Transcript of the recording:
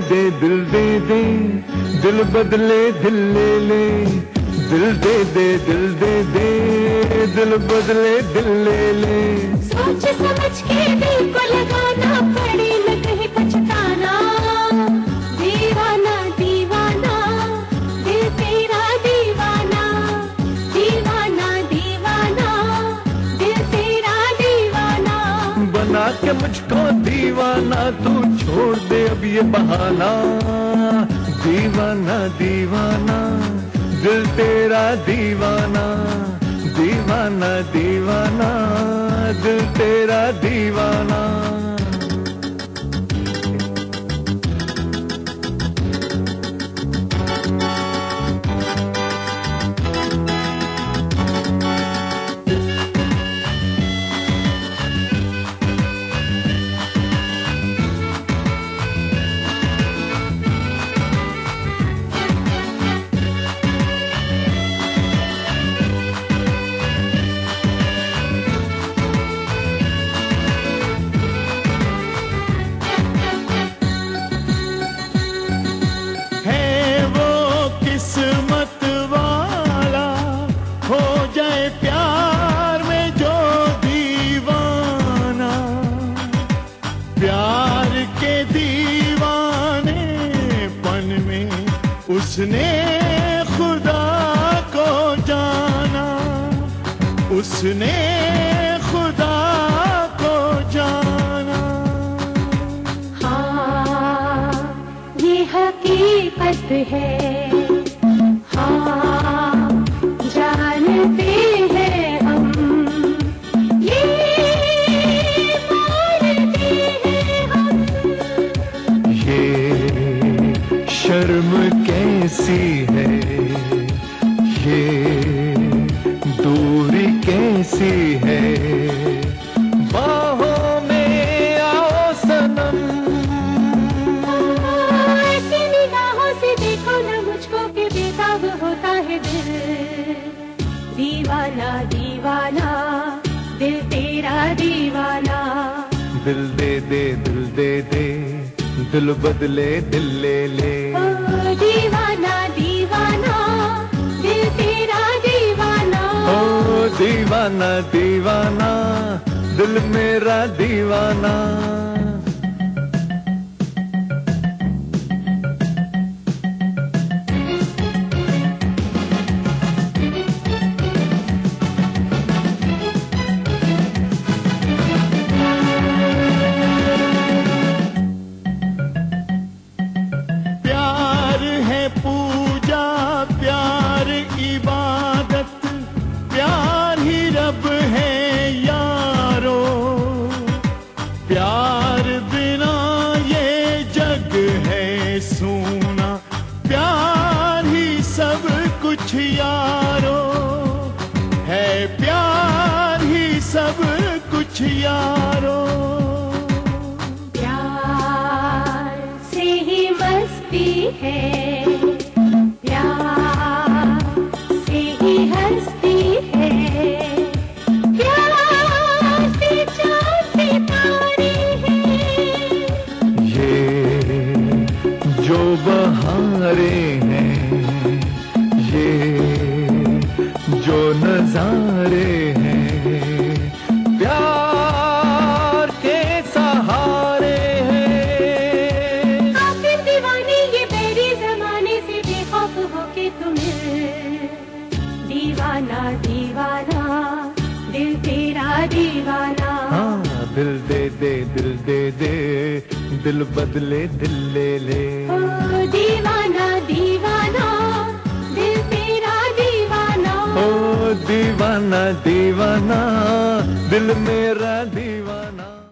दे, दिल दे दे। दिल बदले, दिल ले ले। दिल दे दे, दिल दे दे। दिल बदले, दिल ले ले। सोच समझ के के मुझको दीवाना तू छोड़ दे, अब ये बहाना। दीवाना दीवाना, दिल तेरा दीवाना। दीवाना दीवाना, दिल तेरा दीवाना। प्यार के दीवाने पन में उसने खुदा को जाना। उसने खुदा को जाना। हाँ ये हकीकत है। हाँ। शर्म कैसी है? ये दूरी कैसी है? बाहों में आओ सनम। ऐसी निगाहों से देखो ना मुझको कि बेताब होता है दिल। दीवाना दीवाना दिल तेरा दीवाना। दिल दे दे दिल दे दे दिल बदले दिल ले ले। दीवाना दीवाना दिल दीवाना। दीवाना दीवाना दिल मेरा दीवाना। कुछ यारो है प्यार ही सब कुछ यारो। दीवाना दीवाना दिल तेरा दीवाना। हाँ दिल दे दे दिल दे दे दिल बदले दिल ले ले। ओ दीवाना दीवाना दिल तेरा दीवाना। ओ दीवाना दीवाना दिल मेरा दीवाना।